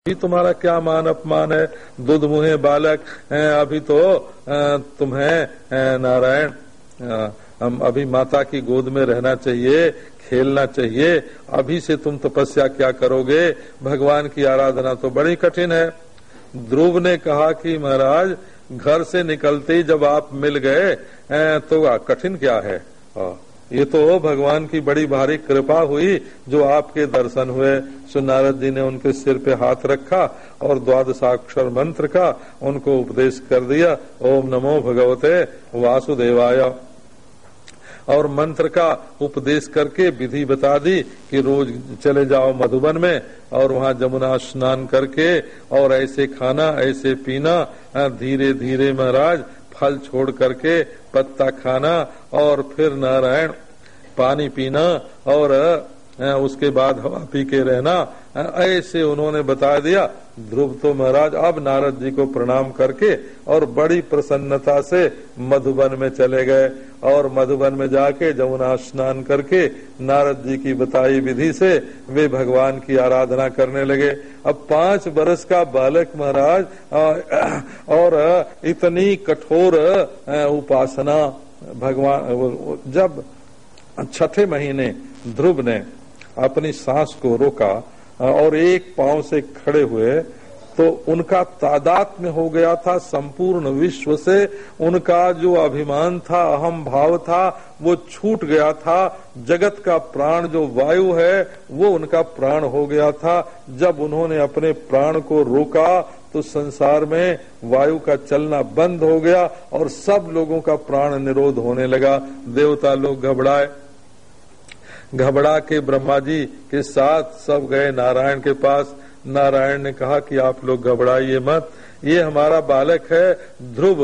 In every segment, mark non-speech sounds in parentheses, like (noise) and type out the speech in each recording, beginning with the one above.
अभी तुम्हारा क्या मान अपमान है? दूध मुहे बालक अभी तो तुम्हें नारायण हम अभी माता की गोद में रहना चाहिए, खेलना चाहिए, अभी से तुम तपस्या क्या करोगे? भगवान की आराधना तो बड़ी कठिन है। ध्रुव ने कहा कि, महाराज, घर से निकलते ही जब आप मिल गए तो कठिन क्या है? ये तो भगवान की बड़ी भारी कृपा हुई जो आपके दर्शन हुए। सो नारद जी ने उनके सिर पे हाथ रखा और द्वादशाक्षर मंत्र का उनको उपदेश कर दिया। ओम नमो भगवते वासुदेवाय। और मंत्र का उपदेश करके विधि बता दी कि रोज चले जाओ मधुबन में और वहाँ जमुना स्नान करके और ऐसे खाना, ऐसे पीना धीरे धीरे महाराज फल छोड़ करके पत्ता खाना और फिर नारायण पानी पीना और उसके बाद हवा पी के रहना ऐसे उन्होंने बता दिया। ध्रुव तो महाराज अब नारद जी को प्रणाम करके और बड़ी प्रसन्नता से मधुबन में चले गए। और मधुबन में जाके जमुना स्नान करके नारद जी की बताई विधि से वे भगवान की आराधना करने लगे। अब पाँच बरस का बालक महाराज और इतनी कठोर उपासना भगवान जब छठे महीने ध्रुव ने अपनी सांस को रोका और एक पाँव से खड़े हुए तो उनका तादात में हो गया था संपूर्ण विश्व से। उनका जो अभिमान था, अहम भाव था, वो छूट गया था। जगत का प्राण जो वायु है, वो उनका प्राण हो गया था। जब उन्होंने अपने प्राण को रोका तो संसार में वायु का चलना बंद हो गया और सब लोगों का प्राण निरोध होने लगा। देवता लोग घबराए। घबरा के ब्रह्मा जी के साथ सब गए नारायण के पास। नारायण ने कहा कि आप लोग घबराइए मत। ये हमारा बालक है ध्रुव।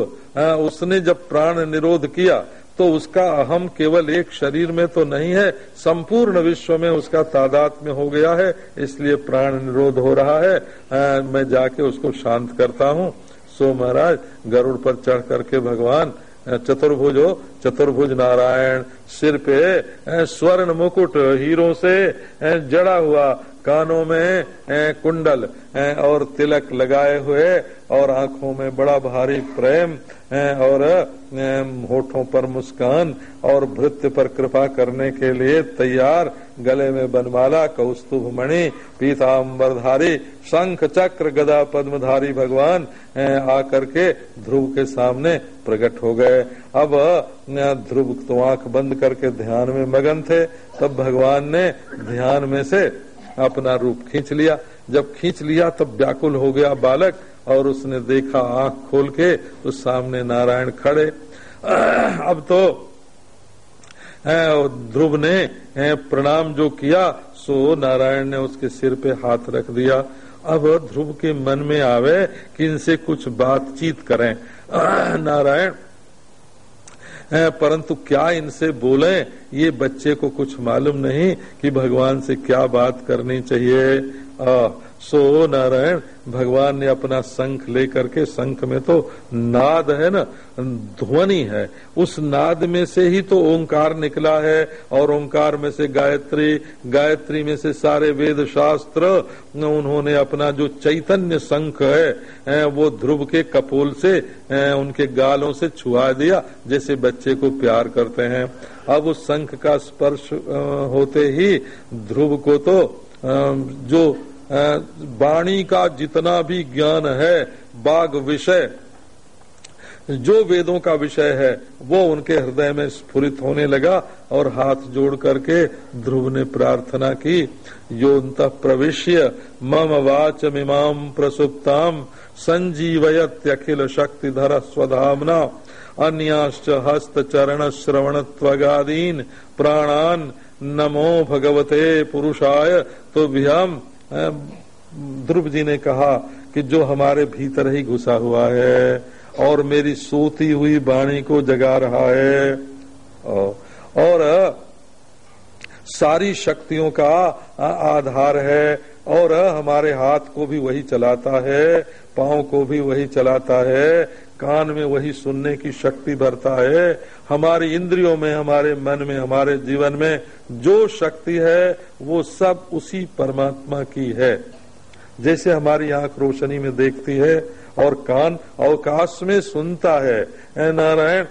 उसने जब प्राण निरोध किया तो उसका अहम केवल एक शरीर में तो नहीं है संपूर्ण विश्व में उसका तादाद में हो गया है इसलिए प्राण निरोध हो रहा है। आ, मैं जाके उसको शांत करता हूँ। सो महाराज गरुड़ पर चढ़ करके भगवान चतुर्भुज हो चतुर्भुज नारायण सिर पे स्वर्ण मुकुट हीरो से जड़ा हुआ कानों में कुंडल और तिलक लगाए हुए, और आँखों में बड़ा भारी प्रेम और होठों पर मुस्कान, और भृत्य पर कृपा करने के लिए तैयार, गले में बनमाला कौस्तुभ मणि पीताम्बरधारी, शंख चक्र, गदा पद्मधारी भगवान आकर के ध्रुव के सामने प्रकट हो गए। अब ध्रुव तो आँख बंद करके ध्यान में मगन थे, तब भगवान ने ध्यान में से अपना रूप खींच लिया। जब खींच लिया, तब व्याकुल हो गया बालक और उसने देखा आँख खोल के उस सामने नारायण खड़े। (clears throat) अब तो ध्रुव ने प्रणाम जो किया, सो नारायण ने उसके सिर पे हाथ रख दिया। अब ध्रुव के मन में आवे कि इनसे कुछ बातचीत करें। (clears throat) नारायण परंतु क्या इनसे बोले? ये बच्चे को कुछ मालूम नहीं कि भगवान से क्या बात करनी चाहिए। सो नारायण, भगवान ने अपना शंख लेकर के शंख में तो नाद है ना, ध्वनि है। उस नाद में से ही तो ओंकार निकला है, और ओंकार में से गायत्री गायत्री में से सारे वेद शास्त्र उन्होंने अपना जो चैतन्य शंख है वो ध्रुव के कपोल से उनके गालों से छुआ दिया, जैसे बच्चे को प्यार करते हैं। अब उस शंख का स्पर्श होते ही ध्रुव को तो जो वाणी का जितना भी ज्ञान है, बाग विषय, जो वेदों का विषय है, वो उनके हृदय में स्फुरित होने लगा और हाथ जोड़ करके ध्रुव ने प्रार्थना की योत प्रविश्य, मम वाच मिमाम प्रसुप्ताम संजीवयत्यखिल शक्तिधर स्वधामना, अन्याश्च हस्त चरण श्रवण त्वगादीन प्राणान, नमो भगवते पुरुषाय तो भ्यम ध्रुव जी ने कहा कि जो हमारे भीतर ही घुसा हुआ है और मेरी सोती हुई वाणी को जगा रहा है और सारी शक्तियों का आधार है और हमारे हाथ को भी वही चलाता है, पाँव को भी वही चलाता है कान में वही सुनने की शक्ति भरता है। हमारी इंद्रियों में, हमारे मन में, हमारे जीवन में जो शक्ति है, वो सब उसी परमात्मा की है। जैसे हमारी आँख रोशनी में देखती है और कान अवकाश में सुनता है। नारायण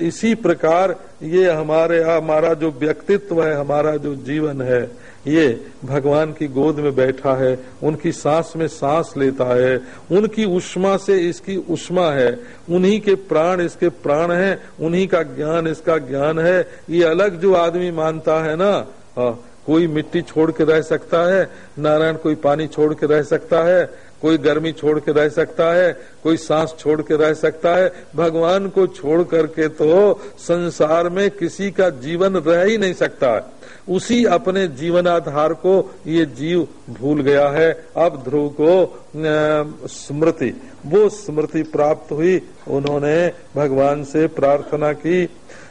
इसी प्रकार ये हमारे, हमारा जो व्यक्तित्व है, हमारा जो जीवन है ये भगवान की गोद में बैठा है उनकी सांस में सांस लेता है उनकी उष्मा से इसकी उष्मा है उन्हीं के प्राण इसके प्राण है उन्हीं का ज्ञान इसका ज्ञान है। ये अलग जो आदमी मानता है ना हाँ, कोई मिट्टी छोड़ के रह सकता है नारायण कोई पानी छोड़ के रह सकता है कोई गर्मी छोड़ के रह सकता है कोई सांस छोड़ के रह सकता है भगवान को छोड़ करके तो संसार में किसी का जीवन रह ही नहीं सकता। है उसी अपने जीवनाधार को ये जीव भूल गया है। अब ध्रुव को स्मृति, वो स्मृति प्राप्त हुई। उन्होंने भगवान से प्रार्थना की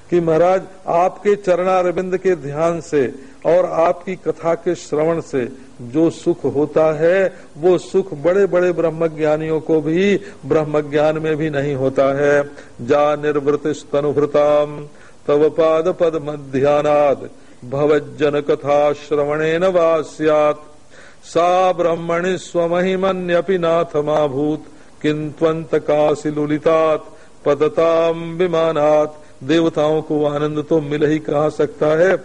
कि महाराज, आपके चरणारविंद के ध्यान से और आपकी कथा के श्रवण से जो सुख होता है, वो सुख बड़े बड़े ब्रह्म ज्ञानियों को भी ब्रह्म ज्ञान में भी नहीं होता है। जा निर्वृत स्तनुभृताम तव पाद पद मध्यानाद। भवजन कथा श्रवणेन वास्यात। सा ब्रह्मणि स्वमहिमन्यपि नाथमाभूत। किंतवंत काशिलुलितात पदताम विमानात देवताओं को आनंद तो मिल ही कहा सकता है।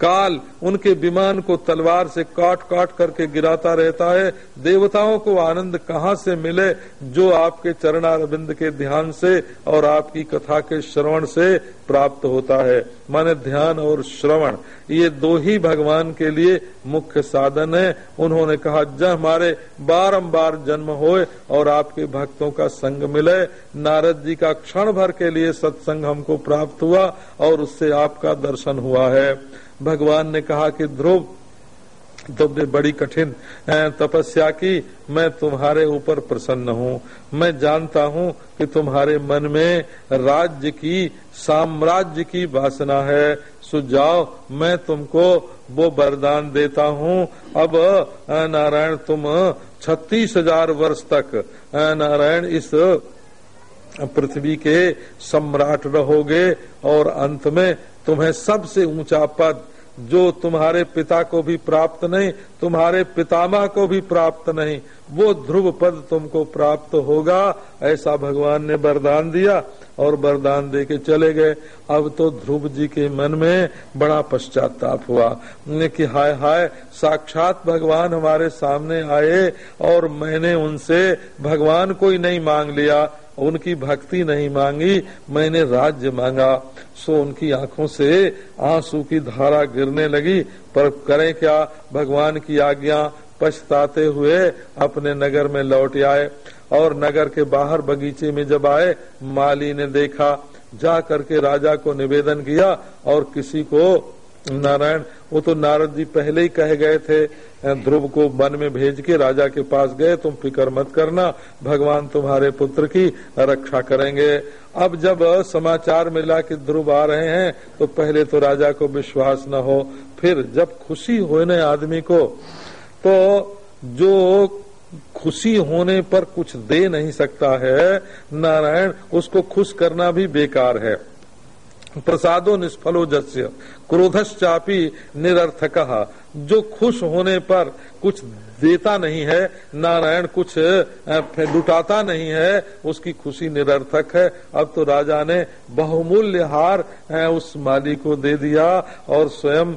काल उनके विमान को तलवार से काट काट करके गिराता रहता है। देवताओं को आनंद कहाँ से मिले? जो आपके चरणारविंद के ध्यान से और आपकी कथा के श्रवण से प्राप्त होता है। माने ध्यान और श्रवण, ये दो ही भगवान के लिए मुख्य साधन है। उन्होंने कहा, जब हमारे बारंबार जन्म होए और आपके भक्तों का संग मिले, नारद जी का क्षण भर के लिए सत्संग हमको प्राप्त हुआ और उससे आपका दर्शन हुआ है। भगवान ने कहा कि, ध्रुव तुमने बड़ी कठिन तपस्या की। मैं तुम्हारे ऊपर प्रसन्न हूँ। मैं जानता हूँ कि तुम्हारे मन में राज्य की, साम्राज्य की वासना है। सुझाव मैं तुमको वो वरदान देता हूँ। अब नारायण, तुम छत्तीस हज़ार वर्ष तक नारायण, इस पृथ्वी के सम्राट रहोगे और अंत में तुम्हें सबसे ऊँचा पद जो तुम्हारे पिता को भी प्राप्त नहीं, तुम्हारे पितामह को भी प्राप्त नहीं, वो ध्रुव पद तुमको प्राप्त होगा, ऐसा भगवान ने वरदान दिया और वरदान दे के चले गए। अब तो ध्रुव जी के मन में बड़ा पश्चाताप हुआ। कि हाय हाय, साक्षात भगवान हमारे सामने आए और मैंने उनसे भगवान को ही नहीं मांग लिया। उनकी भक्ति नहीं मांगी, मैंने राज्य मांगा। सो उनकी आँखों से आँसू की धारा गिरने लगी। पर करें क्या? भगवान की आज्ञा पछताते हुए अपने नगर में लौट आए और नगर के बाहर बगीचे में जब आए, माली ने देखा जा करके राजा को निवेदन किया और किसी को नारायण वो तो नारद जी पहले ही कह गए थे ध्रुव को वन में भेज के राजा के पास गए, तुम फ़िक्र मत करना, भगवान तुम्हारे पुत्र की रक्षा करेंगे। अब जब समाचार मिला कि ध्रुव आ रहे हैं तो पहले तो राजा को विश्वास न हो, फिर जब खुशी होने आदमी को तो जो खुशी होने पर कुछ दे नहीं सकता है, नारायण, उसको खुश करना भी बेकार है। प्रसादो निष्फलो जस्य क्रोधश्चापी निरर्थक। जो खुश होने पर कुछ देता नहीं है, नारायण कुछ लुटाता नहीं है, उसकी खुशी निरर्थक है। अब तो राजा ने बहुमूल्य हार उस माली को दे दिया और स्वयं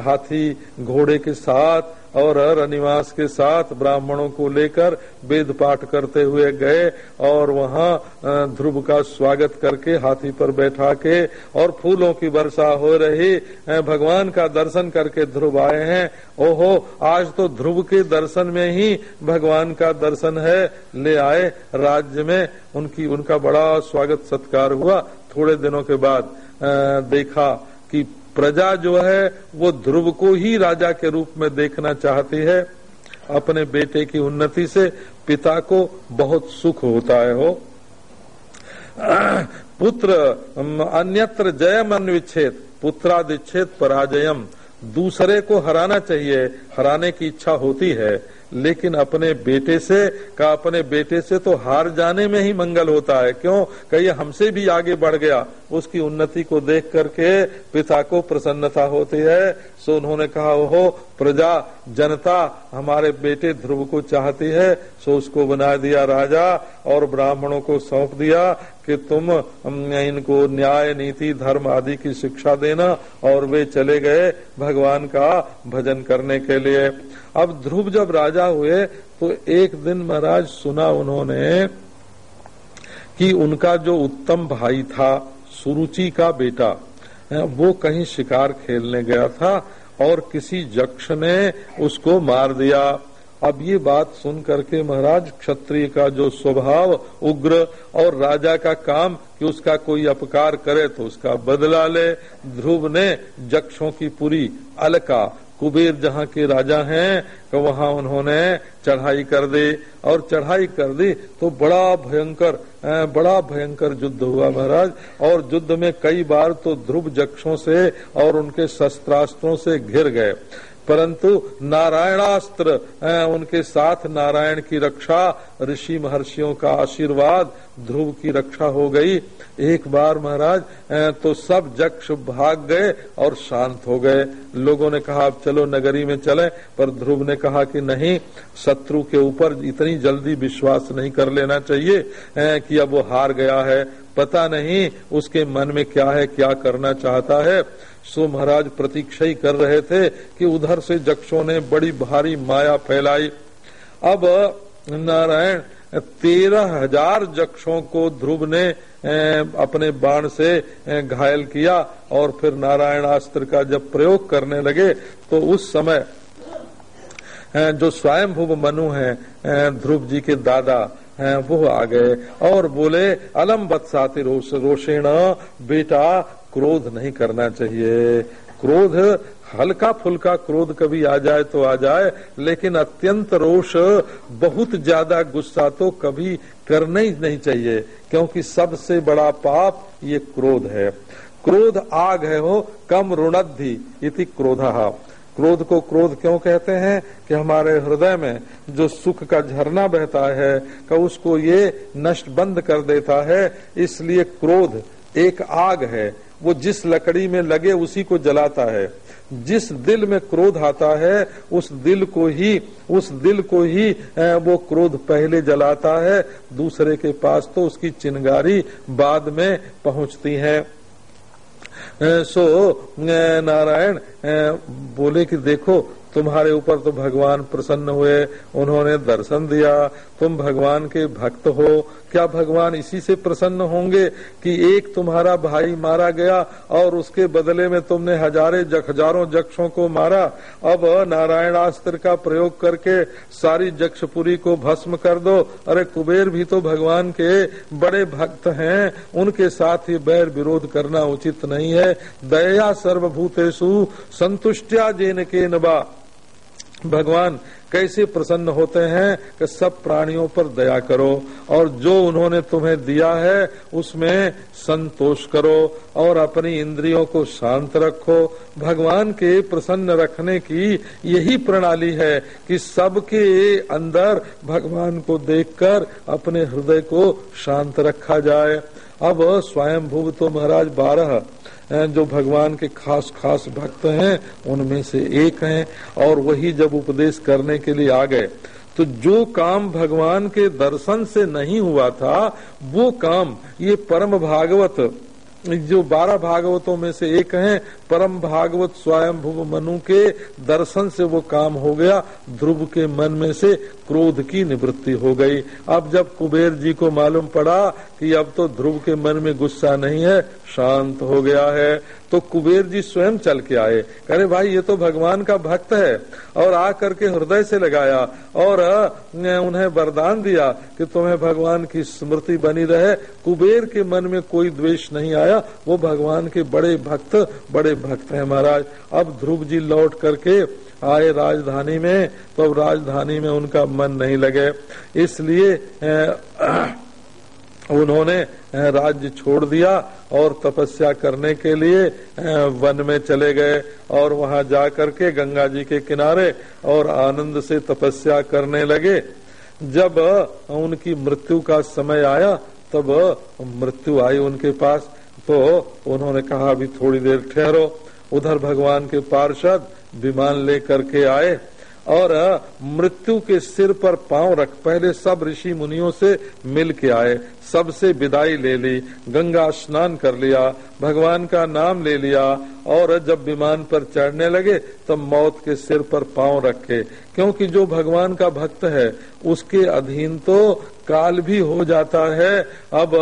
हाथी घोड़े के साथ और हर अनिवास के साथ ब्राह्मणों को लेकर वेद पाठ करते हुए गए और वहाँ ध्रुव का स्वागत करके हाथी पर बैठा के और फूलों की वर्षा हो रही भगवान का दर्शन करके ध्रुव आए हैं। ओहो, आज तो ध्रुव के दर्शन में ही भगवान का दर्शन है। ले आए राज्य में। उनकी, उनका बड़ा स्वागत सत्कार हुआ। थोड़े दिनों के बाद देखा कि प्रजा जो है, वो ध्रुव को ही राजा के रूप में देखना चाहती है। अपने बेटे की उन्नति से पिता को बहुत सुख होता है, हो। पुत्र अन्यत्र जयम अन्विच्छेद, पुत्रादिच्छेद पराजयम। दूसरे को हराना चाहिए, हराने की इच्छा होती है। लेकिन अपने बेटे से का अपने बेटे से तो हार जाने में ही मंगल होता है। क्यों? कहिए हमसे भी आगे बढ़ गया। उसकी उन्नति को देख करके पिता को प्रसन्नता होती है। सो उन्होंने कहा, ओहो, प्रजा, जनता हमारे बेटे ध्रुव को चाहती है। सो उसको बना दिया राजा और ब्राह्मणों को सौंप दिया कि तुम इनको न्याय, नीति, धर्म आदि की शिक्षा देना और वे चले गए भगवान का भजन करने के लिए। अब ध्रुव जब राजा हुए तो एक दिन महाराज सुना उन्होंने कि उनका जो उत्तम भाई था, सुरुचि का बेटा वो कहीं शिकार खेलने गया था और किसी जक्ष ने उसको मार दिया। अब ये बात सुन करके महाराज क्षत्रिय का जो स्वभाव, उग्र और राजा का काम कि उसका कोई अपकार करे तो उसका बदला ले। ध्रुव ने जक्षों की पूरी अलका कुबेर जहाँ के राजा हैं तो वहाँ उन्होंने चढ़ाई कर दी। और चढ़ाई कर दी तो बड़ा भयंकर बड़ा भयंकर युद्ध हुआ महाराज। और युद्ध में कई बार तो ध्रुव जक्षों से और उनके शस्त्रास्त्रों से घिर गए। परंतु नारायणास्त्र उनके साथ नारायण की रक्षा, ऋषि महर्षियों का आशीर्वाद, ध्रुव की रक्षा हो गई। एक बार महाराज तो सब जक्ष भाग गए और शांत हो गए। लोगों ने कहा, अब चलो नगरी में चले। पर ध्रुव ने कहा कि नहीं, शत्रु के ऊपर इतनी जल्दी विश्वास नहीं कर लेना चाहिए कि अब वो हार गया है। पता नहीं, उसके मन में क्या है, क्या करना चाहता है। सो महाराज प्रतीक्षा ही कर रहे थे कि उधर से जक्षों ने बड़ी भारी माया फैलाई। अब, नारायण, तेरह हज़ार जक्षों को ध्रुव ने अपने बाण से घायल किया और फिर नारायण अस्त्र का जब प्रयोग करने लगे तो उस समय जो स्वयंभुव मनु है ध्रुव जी के दादा वो आ गए और बोले, अलम बत्साति रोष रोषेण, बेटा क्रोध नहीं करना चाहिए। क्रोध हल्का फुल्का क्रोध कभी आ जाए तो आ जाए, लेकिन अत्यंत रोष, बहुत ज़्यादा गुस्सा तो कभी करना ही नहीं चाहिए, क्योंकि सबसे बड़ा पाप ये क्रोध है। क्रोध आग है हो, कम ऋणद्धि इति क्रोध। क्रोध को क्रोध क्यों कहते हैं? कि हमारे हृदय में जो सुख का झरना बहता है, का उसको ये नष्ट बंद कर देता है, इसलिए क्रोध एक आग है। वो जिस लकड़ी में लगे उसी को जलाता है। जिस दिल में क्रोध आता है, उस दिल को ही, उस दिल को ही वो क्रोध पहले जलाता है। दूसरे के पास तो उसकी चिंगारी बाद में पहुँचती है। सो नारायण बोले कि देखो तुम्हारे ऊपर तो भगवान प्रसन्न हुए उन्होंने दर्शन दिया। तुम भगवान के भक्त हो। क्या भगवान इसी से प्रसन्न होंगे कि एक तुम्हारा भाई मारा गया और उसके बदले में तुमने हजारे जख, हज़ारों जक्षों को मारा? अब नारायणास्त्र का प्रयोग करके सारी जक्षपुरी को भस्म कर दो। अरे कुबेर भी तो भगवान के बड़े भक्त हैं। उनके साथ ही बैर विरोध करना उचित नहीं है। दया सर्वभूतेषु संतुष्टिया जेन के नबा भगवान कैसे प्रसन्न होते हैं कि सब प्राणियों पर दया करो और जो उन्होंने तुम्हें दिया है, उसमें संतोष करो और अपनी इंद्रियों को शांत रखो। भगवान के प्रसन्न रखने की यही प्रणाली है कि सबके अंदर भगवान को देखकर अपने हृदय को शांत रखा जाए। अब स्वयं भूव तो महाराज बारह जो भगवान के खास खास भक्त हैं, उनमें से एक हैं, और वही जब उपदेश करने के लिए आ गए तो जो काम भगवान के दर्शन से नहीं हुआ था, वो काम, ये परम भागवत, जो बारह भागवतों में से एक हैं परम भागवत स्वयं भुव मनु के दर्शन से वो काम हो गया। ध्रुव के मन में से क्रोध की निवृत्ति हो गई। अब जब कुबेर जी को मालूम पड़ा कि अब तो ध्रुव के मन में गुस्सा नहीं है, शांत हो गया है। तो कुबेर जी स्वयं चल के आए। अरे भाई, ये तो भगवान का भक्त है। और आ करके हृदय से लगाया और उन्हें वरदान दिया कि तुम्हें भगवान की स्मृति बनी रहे। कुबेर के मन में कोई द्वेष नहीं आया। वो भगवान के बड़े भक्त, बड़े भक्त हैं महाराज। अब ध्रुव जी लौट करके आए राजधानी में तो अब राजधानी में उनका मन नहीं लगे। इसलिए (clears throat) उन्होंने राज्य छोड़ दिया और तपस्या करने के लिए वन में चले गए और वहाँ जा करके गंगा जी के किनारे और आनंद से तपस्या करने लगे। जब उनकी मृत्यु का समय आया, तब मृत्यु आई उनके पास। तो उन्होंने कहा, अभी थोड़ी देर ठहरो, उधर भगवान के पार्षद विमान लेकर के आए और मृत्यु के सिर पर पाँव रख, पहले सब ऋषि मुनियों से मिल के आए, सबसे विदाई ले ली, गंगा स्नान कर लिया, भगवान का नाम ले लिया और जब विमान पर चढ़ने लगे, तब मौत के सिर पर पाँव रखे, क्योंकि जो भगवान का भक्त है, उसके अधीन तो काल भी हो जाता है। अब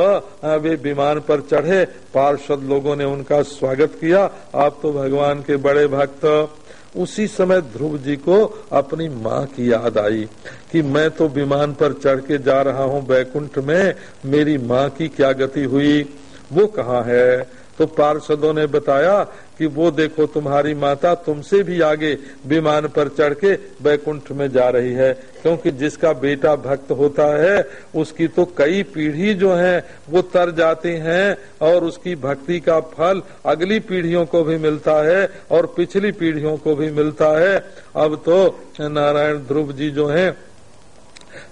वे विमान पर चढ़े। पार्षद लोगों ने उनका स्वागत किया। आप तो भगवान के बड़े भक्त। उसी समय ध्रुव जी को अपनी माँ की याद आई कि मैं तो विमान पर चढ़ के जा रहा हूँ बैकुंठ में। मेरी माँ की क्या गति हुई? वो कहा है? तो पार्षदों ने बताया कि वो देखो तुम्हारी माता तुमसे भी आगे विमान पर चढ़ के बैकुंठ में जा रही है, क्योंकि जिसका बेटा भक्त होता है, उसकी तो कई पीढ़ी जो है, वो तर जाती हैं, और उसकी भक्ति का फल अगली पीढ़ियों को भी मिलता है, और पिछली पीढ़ियों को भी मिलता है। अब तो नारायण ध्रुव जी जो हैं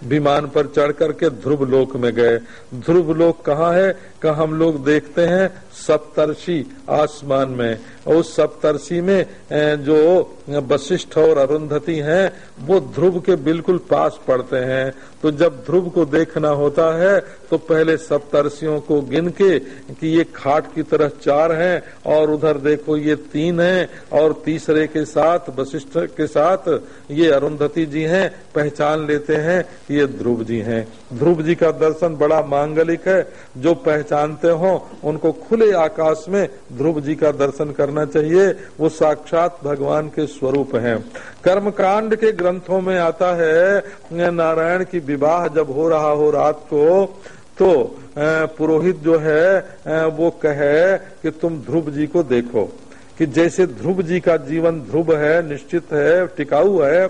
विमान पर चढ़ करके ध्रुव लोक में गए। ध्रुव लोक कहाँ है? का हम लोग देखते हैं? सप्तर्षि आसमान में। उस सप्तर्षि में जो वशिष्ठ और अरुंधति हैं, वो ध्रुव के बिल्कुल पास पड़ते हैं। तो जब ध्रुव को देखना होता है तो पहले सप्तर्षियों को गिन के कि ये खाट की तरह चार हैं, और उधर देखो ये तीन हैं, और तीसरे के साथ, वशिष्ठ के साथ ये अरुंधति जी हैं, पहचान लेते हैं कि ये ध्रुव जी हैं। ध्रुव जी का दर्शन बड़ा मांगलिक है। जो पहचानते हो, उनको खुले आकाश में ध्रुव जी का दर्शन करना चाहिए। वो साक्षात भगवान के स्वरूप हैं। कर्मकांड के ग्रंथों में आता है नारायण की विवाह जब हो रहा हो रात को तो पुरोहित जो है वो कहे कि तुम ध्रुव जी को देखो, कि जैसे ध्रुव जी का जीवन ध्रुव है, निश्चित है, टिकाऊ है,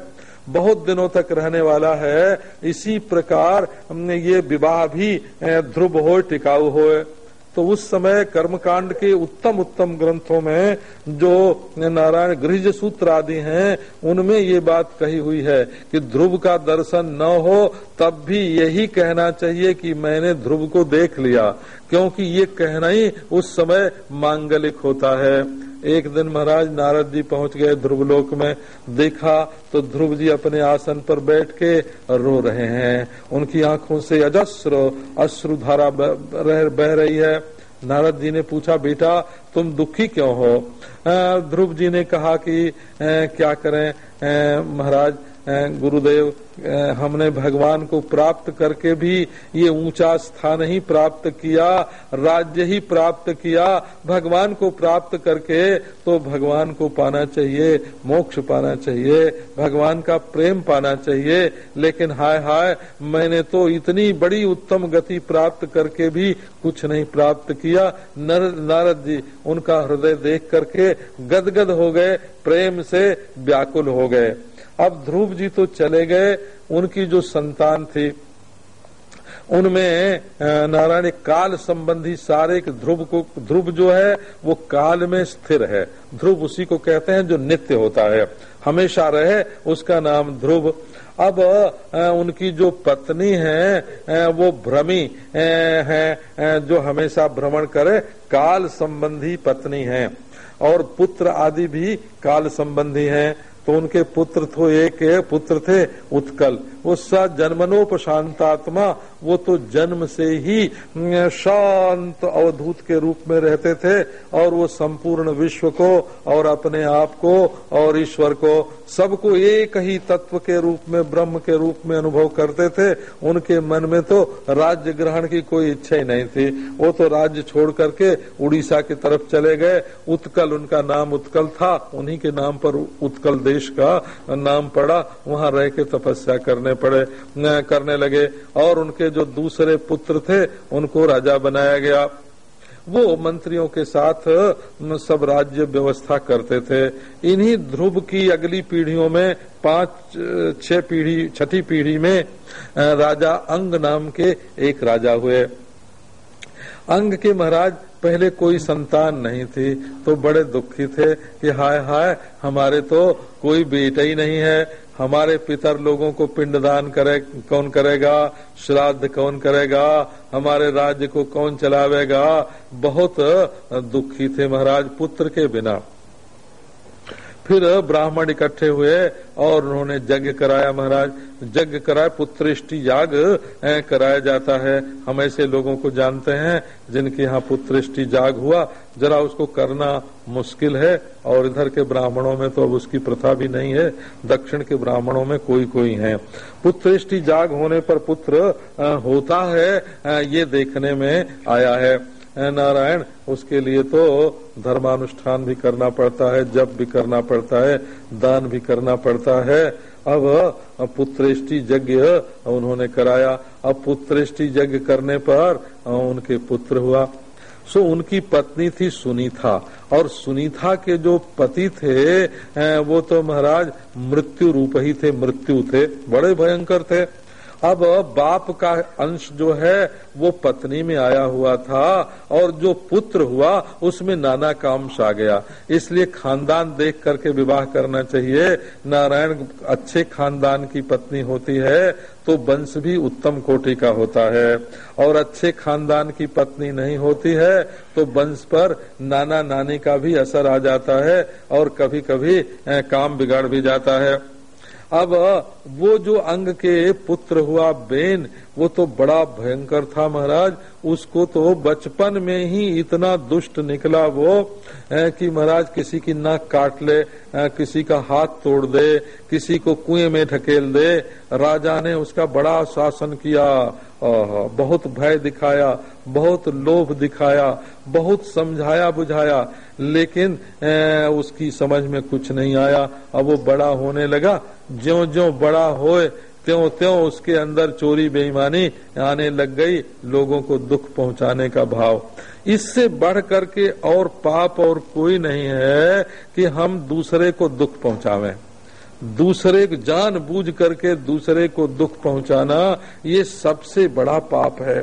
बहुत दिनों तक रहने वाला है, इसी प्रकार हमने ये विवाह भी ध्रुव हो, टिकाऊ हो। तो उस समय कर्मकांड के उत्तम उत्तम ग्रंथों में जो नारायण गृह सूत्र आदि हैं, उनमें ये बात कही हुई है कि ध्रुव का दर्शन न हो, तब भी यही कहना चाहिए कि मैंने ध्रुव को देख लिया, क्योंकि ये कहना ही उस समय मांगलिक होता है। एक दिन महाराज नारद जी पहुँच गए ध्रुवलोक में। देखा तो ध्रुव जी अपने आसन पर बैठ के रो रहे हैं। उनकी आँखों से अजस्र अश्रु धारा बह रही है। नारद जी ने पूछा, बेटा, तुम दुखी क्यों हो? ध्रुव जी ने कहा कि क्या करें? महाराज गुरुदेव हमने भगवान को प्राप्त करके भी ये ऊँचा स्थान ही प्राप्त किया राज्य ही प्राप्त किया भगवान को प्राप्त करके तो भगवान को पाना चाहिए मोक्ष पाना चाहिए भगवान का प्रेम पाना चाहिए लेकिन हाय हाय मैंने तो इतनी बड़ी उत्तम गति प्राप्त करके भी कुछ नहीं प्राप्त किया। नर, नारद जी उनका हृदय देख करके गदगद हो गए प्रेम से व्याकुल हो गए। अब ध्रुव जी तो चले गए, उनकी जो संतान थी, उनमें नारायण काल संबंधी सारे ध्रुव को, ध्रुव जो है, वो काल में स्थिर है। ध्रुव उसी को कहते हैं जो नित्य होता है, हमेशा रहे, उसका नाम ध्रुव। अब उनकी जो पत्नी है वो भ्रमी है जो हमेशा भ्रमण करे, काल संबंधी पत्नी है, और पुत्र आदि भी काल संबंधी हैं। तो उनके पुत्र तो एक पुत्र थे उत्कल। वो स जन्मनोपशांतात्मा, वो तो जन्म से ही शांत अवधूत के रूप में रहते थे, और वो संपूर्ण विश्व को, और अपने आप को, और ईश्वर को, सबको एक ही तत्व के रूप में, ब्रह्म के रूप में अनुभव करते थे। उनके मन में तो राज्य ग्रहण की कोई इच्छा ही नहीं थी। वो तो राज्य छोड़ करके उड़ीसा की तरफ़ चले गए। उत्कल उनका नाम उत्कल था। उन्हीं के नाम पर उत्कल देश का नाम पड़ा। वहाँ रह के तपस्या करने पड़े करने लगे। और उनके जो दूसरे पुत्र थे, उनको राजा बनाया गया। वो मंत्रियों के साथ सब राज्य व्यवस्था करते थे। इन्हीं ध्रुव की अगली पीढ़ियों में, पाँच, छह पीढ़ी, छठी पीढ़ी में राजा अंग नाम के एक राजा हुए। अंग के महाराज पहले कोई संतान नहीं थी तो बड़े दुखी थे कि हाय हाय, हमारे तो कोई बेटा ही नहीं है। हमारे पितर लोगों को पिंडदान करे, कौन करेगा? श्राद्ध कौन करेगा? हमारे राज्य को कौन चलावेगा? बहुत दुखी थे महाराज पुत्र के बिना। फिर ब्राह्मण इकट्ठे हुए और उन्होंने यज्ञ कराया महाराज। यज्ञ कराया पुत्रिष्टि याग कराया जाता है। हम ऐसे लोगों को जानते हैं जिनके यहाँ पुत्रिष्टि जाग हुआ। जरा उसको करना मुश्किल है, और इधर के ब्राह्मणों में तो अब उसकी प्रथा भी नहीं है, दक्षिण के ब्राह्मणों में कोई कोई है। पुत्रिष्टि जाग होने पर पुत्र होता है ये देखने में आया है। नारायण, उसके लिए तो धर्मानुष्ठान भी करना पड़ता है जब भी करना पड़ता है, दान भी करना पड़ता है। अब पुत्रेष्टि यज्ञ, उन्होंने कराया। अब पुत्रेष्टि यज्ञ करने पर उनके पुत्र हुआ। सो उनकी पत्नी थी सुनीता। और सुनीता के जो पति थे वो तो महाराज मृत्यु रूप ही थे, मृत्यु थे, बड़े भयंकर थे। अब बाप का अंश जो है, वो पत्नी में आया हुआ था और जो पुत्र हुआ, उसमें नाना का अंश आ गया। इसलिए खानदान देख करके विवाह करना चाहिए। नारायण अच्छे खानदान की पत्नी होती है तो वंश भी उत्तम कोटि का होता है। और अच्छे खानदान की पत्नी नहीं होती है तो वंश पर नाना नानी का भी असर आ जाता है और कभी कभी काम बिगाड़ भी जाता है। अब वो जो अंग के पुत्र हुआ बेन, वो तो बड़ा भयंकर था महाराज। उसको तो बचपन में ही इतना दुष्ट निकला वो कि महाराज किसी की नाक काट ले किसी का हाथ तोड़ दे, किसी को कुएँ में ढकेल दे। राजा ने उसका बड़ा शासन किया बहुत भय दिखाया, बहुत लोभ दिखाया, बहुत समझाया बुझाया लेकिन उसकी समझ में कुछ नहीं आया। अब वो बड़ा होने लगा। ज्यो ज्यो बड़ा होए त्यों त्यों उसके अंदर चोरी बेईमानी आने लग गई लोगों को दुख पहुँचाने का भाव। इससे बढ़ करके और पाप और कोई नहीं है कि हम दूसरे को दुख पहुंचावे। दूसरे को जान बूझ करके दूसरे को दुख पहुंचाना, ये सबसे बड़ा पाप है।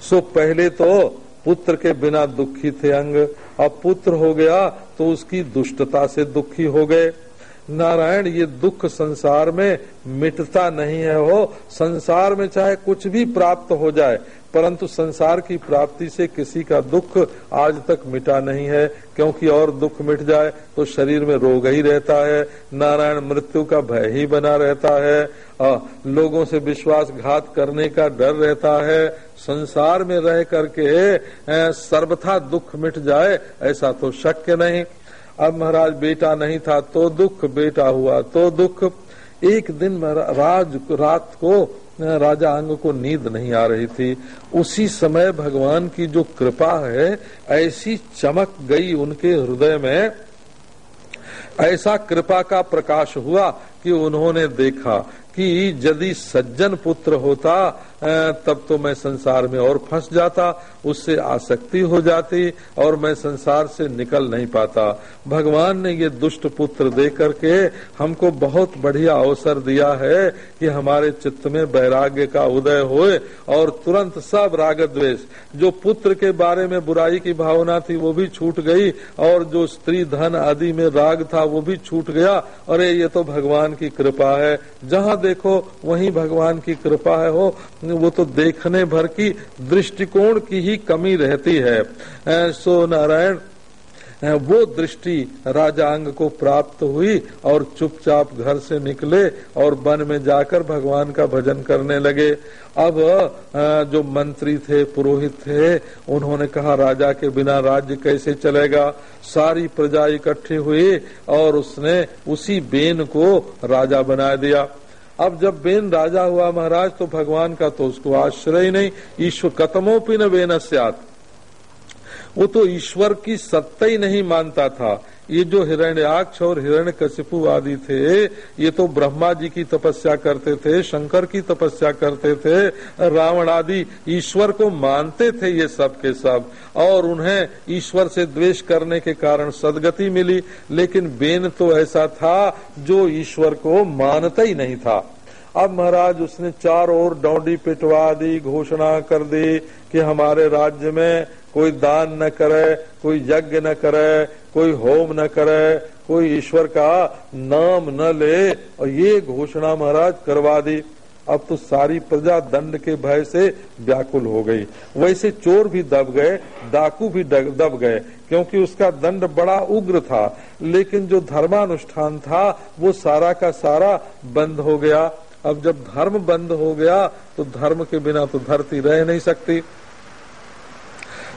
सो पहले तो पुत्र के बिना दुखी थे अंग। अब पुत्र हो गया तो उसकी दुष्टता से दुखी हो गए। नारायण ये दुख संसार में मिटता नहीं है हो। संसार में चाहे कुछ भी प्राप्त हो जाए परंतु संसार की प्राप्ति से किसी का दुख आज तक मिटा नहीं है। क्योंकि और दुख मिट जाए तो शरीर में रोग ही रहता है। नारायण मृत्यु का भय ही बना रहता है। आ, लोगों से विश्वासघात करने का डर रहता है। संसार में रह करके सर्वथा दुख मिट जाए, ऐसा तो शक्य नहीं। अब महाराज, बेटा नहीं था तो दुख बेटा हुआ तो दुख। एक दिन राज रात को राजा अंग को नींद नहीं आ रही थी। उसी समय भगवान की जो कृपा है, ऐसी चमक गई उनके हृदय में। ऐसा कृपा का प्रकाश हुआ कि उन्होंने देखा कि यदि सज्जन पुत्र होता तब तो मैं संसार में और फंस जाता, उससे आसक्ति हो जाती और मैं संसार से निकल नहीं पाता। भगवान ने ये दुष्ट पुत्र दे करके हमको बहुत बढ़िया अवसर दिया है कि हमारे चित्त में वैराग्य का उदय होए और तुरंत सब राग द्वेष जो पुत्र के बारे में बुराई की भावना थी वो भी छूट गई और जो स्त्री धन आदि में राग था वो भी छूट गया। अरे, ये तो भगवान की कृपा है। जहाँ देखो, वही भगवान की कृपा है, हो। वो तो देखने भर की दृष्टिकोण की ही कमी रहती है। सो नारायण वो दृष्टि राजांग को प्राप्त हुई और चुपचाप घर से निकले और वन में जाकर भगवान का भजन करने लगे। अब जो मंत्री थे, पुरोहित थे, उन्होंने कहा, राजा के बिना राज्य कैसे चलेगा? सारी प्रजा इकट्ठी हुई और उसने उसी बेन को राजा बना दिया। अब जब बेन राजा हुआ महाराज तो भगवान का तो उसको आश्रय नहीं। ईश्वर कतमोपी न बेन वो तो ईश्वर की सत्ता ही नहीं मानता था। ये जो हिरण्याक्ष और हिरण्य कशिपु आदि थे, ये तो ब्रह्मा जी की तपस्या करते थे, शंकर की तपस्या करते थे, रावण आदि ईश्वर को मानते थे ये सब के सब, और उन्हें ईश्वर से द्वेष करने के कारण सदगति मिली, लेकिन बेन तो ऐसा था जो ईश्वर को मानता ही नहीं था। अब महाराज उसने चार ओर डौडी पिटवा दी, घोषणा कर दी कि हमारे राज्य में कोई दान न करे, कोई यज्ञ न करे, कोई होम न करे, कोई ईश्वर का नाम न ले, और ये घोषणा महाराज करवा दी। अब तो सारी प्रजा दंड के भय से व्याकुल हो गई। वैसे चोर भी दब गए, डाकू भी दब गए, क्योंकि उसका दंड बड़ा उग्र था। लेकिन जो धर्मानुष्ठान था, वो सारा का सारा बंद हो गया। अब जब धर्म बंद हो गया तो धर्म के बिना तो धरती रह नहीं सकती।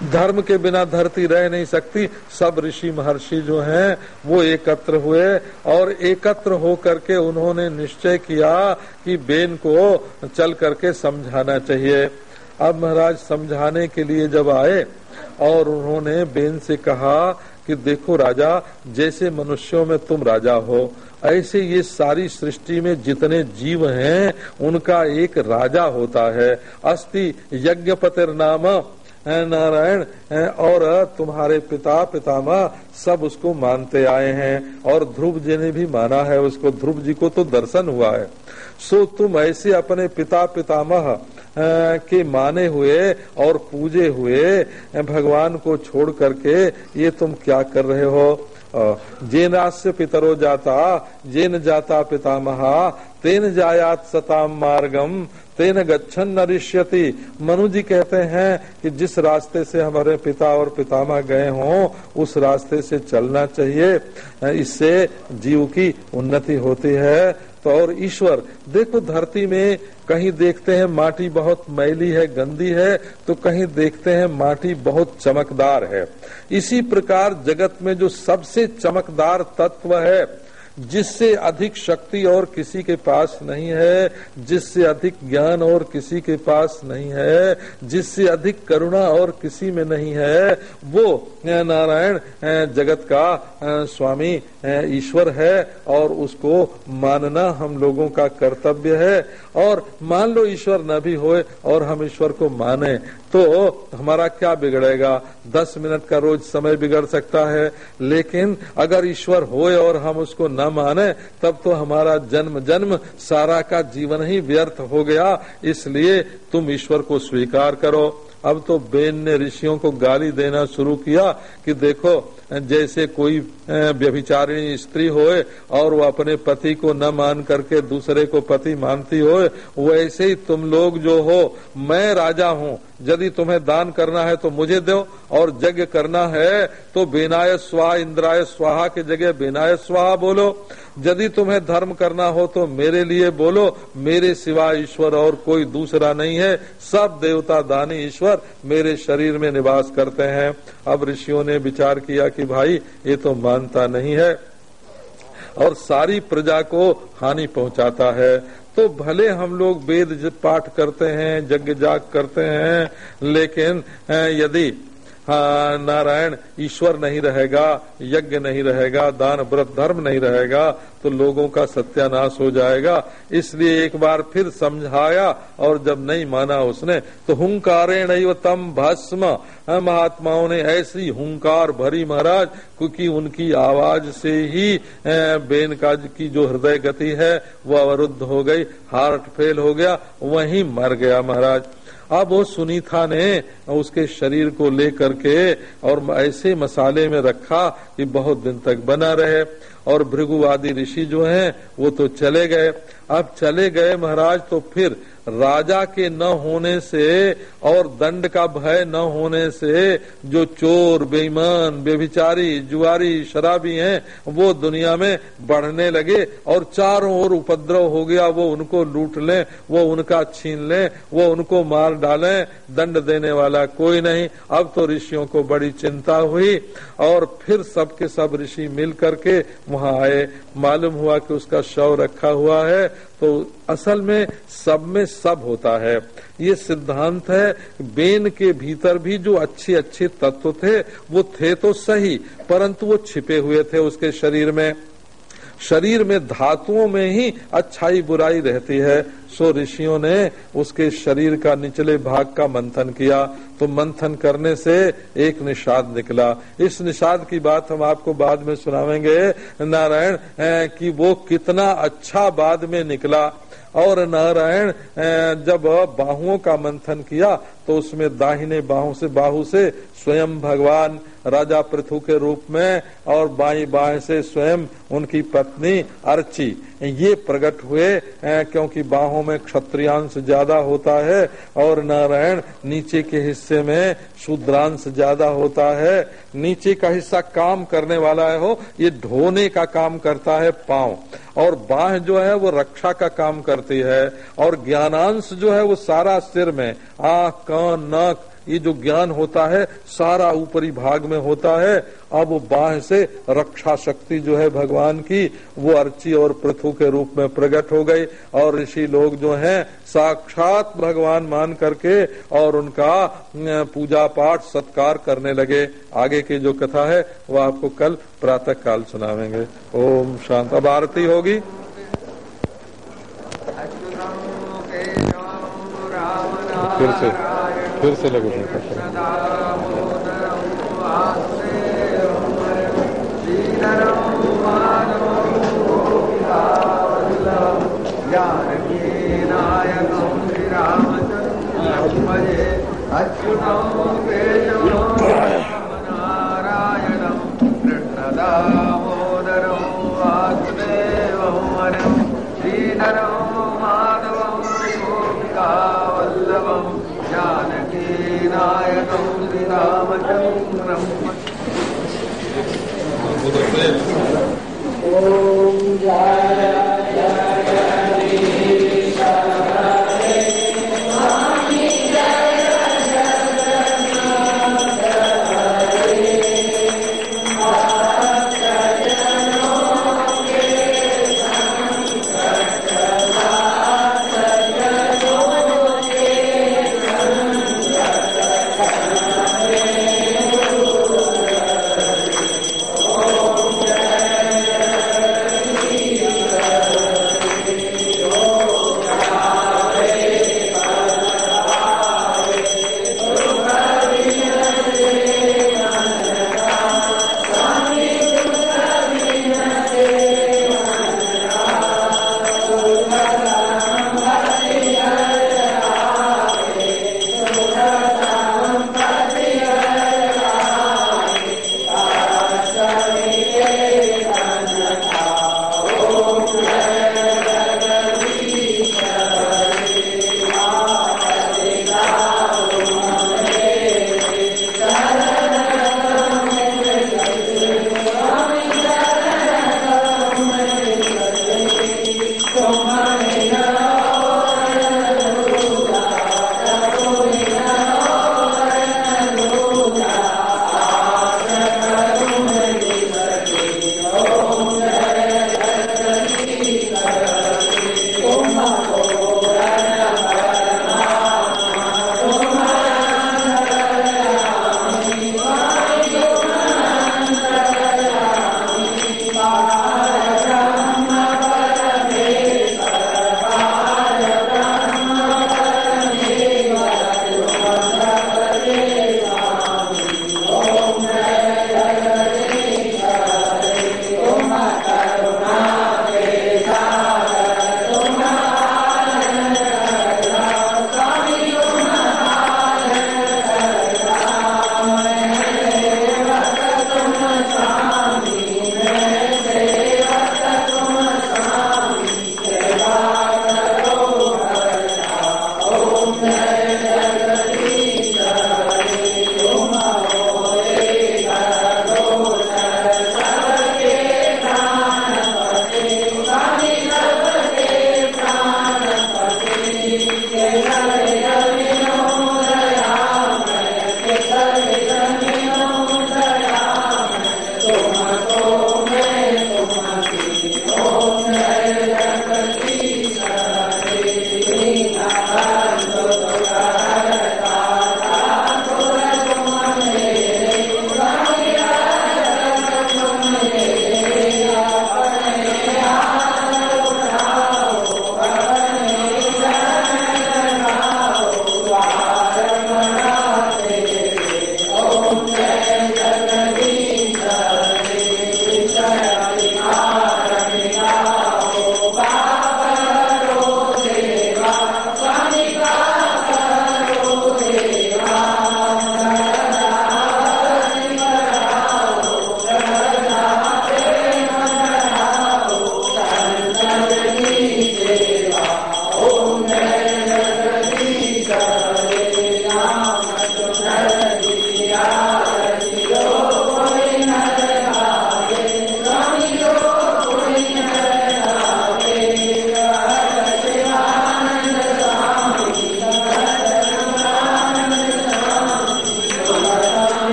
धर्म के बिना धरती रह नहीं सकती। सब ऋषि महर्षि जो हैं, वो एकत्र हुए और एकत्र हो करके उन्होंने निश्चय किया कि बेन को चल करके समझाना चाहिए। अब महाराज, समझाने के लिए जब आए और उन्होंने बेन से कहा कि देखो राजा, जैसे मनुष्यों में तुम राजा हो, ऐसे ये सारी सृष्टि में जितने जीव हैं, उनका एक राजा होता है। अस्थि यज्ञपतिर नाम नारायण और तुम्हारे पिता, पितामह सब उसको मानते आए हैं, और ध्रुव जी ने भी माना है उसको। ध्रुव जी को तो दर्शन हुआ है। सो तुम ऐसे अपने पिता, पितामह के माने हुए और पूजे हुए भगवान को छोड़ करके ये तुम क्या कर रहे हो? जेनास्य पितरो जाता, जेन जाता पितामहा, तेन जायात सताम मार्गम तेन गच्छन नरिष्यति। मनु जी कहते हैं कि जिस रास्ते से हमारे पिता और पितामह गए हों, उस रास्ते से चलना चाहिए। इससे जीव की उन्नति होती है। तो और ईश्वर, देखो धरती में कहीं देखते हैं माटी बहुत मैली है, गंदी है तो कहीं देखते हैं माटी बहुत चमकदार है। इसी प्रकार जगत में जो सबसे चमकदार तत्व है जिससे अधिक शक्ति और किसी के पास नहीं है, जिससे अधिक ज्ञान और किसी के पास नहीं है, जिससे अधिक करुणा और किसी में नहीं है, वो नारायण जगत का स्वामी ईश्वर है और उसको मानना हम लोगों का कर्तव्य है। और मान लो ईश्वर न भी होए और हम ईश्वर को माने तो हमारा क्या बिगड़ेगा? दस मिनट का रोज समय बिगड़ सकता है, लेकिन अगर ईश्वर होए और हम उसको न माने, तब तो हमारा जन्म जन्म सारा का जीवन ही व्यर्थ हो गया। इसलिए तुम ईश्वर को स्वीकार करो। अब तो बेन ने ऋषियों को गाली देना शुरू किया कि देखो जैसे कोई व्यभिचारिणी स्त्री होए और वो अपने पति को न मान करके दूसरे को पति मानती होए, वैसे ही तुम लोग जो हो, मैं राजा हूँ। यदि तुम्हें दान करना है तो मुझे दो और यज्ञ करना है तो बिनाय स्वाहा, इंद्राय स्वाहा की जगह बिनाय स्वाहा बोलो। यदि तुम्हें धर्म करना हो तो मेरे लिए बोलो। मेरे सिवा ईश्वर और कोई दूसरा नहीं है। सब देवता दानी ईश्वर मेरे शरीर में निवास करते हैं। अब ऋषियों ने विचार किया कि भाई, ये तो मानता नहीं है। और सारी प्रजा को हानि पहुंचाता है। तो भले हम लोग वेद पाठ करते हैं, यज्ञ जाग करते हैं, लेकिन यदि नारायण ईश्वर नहीं रहेगा, यज्ञ नहीं रहेगा, दान व्रत धर्म नहीं रहेगा तो लोगों का सत्यानाश हो जाएगा। इसलिए एक बार फिर समझाया और जब नहीं माना उसने तो हुंकारे नहीं तम भस्म। महात्माओं ने ऐसी हुंकार भरी महाराज, क्योंकि उनकी आवाज़ से ही बेन का की जो हृदय गति है, वो अवरुद्ध हो गई, हार्ट फेल हो गया, वहीं मर गया महाराज। अब वो सुनीता ने उसके शरीर को लेकर के और ऐसे मसाले में रखा कि बहुत दिन तक बना रहे। और भृगुवादी ऋषि जो हैं, वो तो चले गए। अब चले गए महाराज तो फिर राजा के न होने से और दंड का भय न होने से जो चोर, बेईमान बेभिचारी जुआरी, शराबी हैं, वो दुनिया में बढ़ने लगे और चारों ओर उपद्रव हो गया। वो उनको लूट लें, वो उनका छीन लें, वो उनको मार डालें। दंड देने वाला कोई नहीं। अब तो ऋषियों को बड़ी चिंता हुई और फिर सबके सब ऋषि मिल करके वहाँ आए, मालूम हुआ कि उसका शव रखा हुआ है तो असल में सब में सब होता है। ये सिद्धांत है, बेन के भीतर भी जो अच्छे अच्छे तत्व थे, वो थे तो सही, परंतु वो छिपे हुए थे उसके शरीर में। शरीर में धातुओं में ही अच्छाई बुराई रहती है। सो ऋषियों ने उसके शरीर का निचले भाग का मंथन किया। तो मंथन करने से एक निषाद निकला। इस निषाद की बात हम आपको बाद में सुनावेंगे। नारायण कि वो कितना अच्छा बाद में निकला। और नारायण जब बाहुओं का मंथन किया तो उसमें दाहिने बाहु से बाहु से स्वयं भगवान राजा पृथु के रूप में और बाई बाएँ से स्वयं उनकी पत्नी अर्ची। ये प्रकट हुए क्योंकि बाहों में क्षत्रियांश ज़्यादा होता है और नारायण नीचे के हिस्से में शूद्रांश ज़्यादा होता है। नीचे का हिस्सा काम करने वाला है हो ये ढोने का काम करता है पाँव। और बाह जो है वो रक्षा का काम करती है और ज्ञानांश जो है वो सारा सिर में, आख, कान, नाक ये जो ज्ञान होता है सारा ऊपरी भाग में होता है। अब बाह से रक्षा शक्ति जो है भगवान की वो अर्ची और पृथु के रूप में प्रकट हो गई और ऋषि लोग जो हैं साक्षात भगवान मान करके और उनका पूजा पाठ सत्कार करने लगे। आगे की जो कथा है वो आपको कल प्रातः काल सुनावेंगे। ओम शांत। अब आरती होगी। फिर से। फिर से लघु नारायणं कृष्णदामोदरं Amen.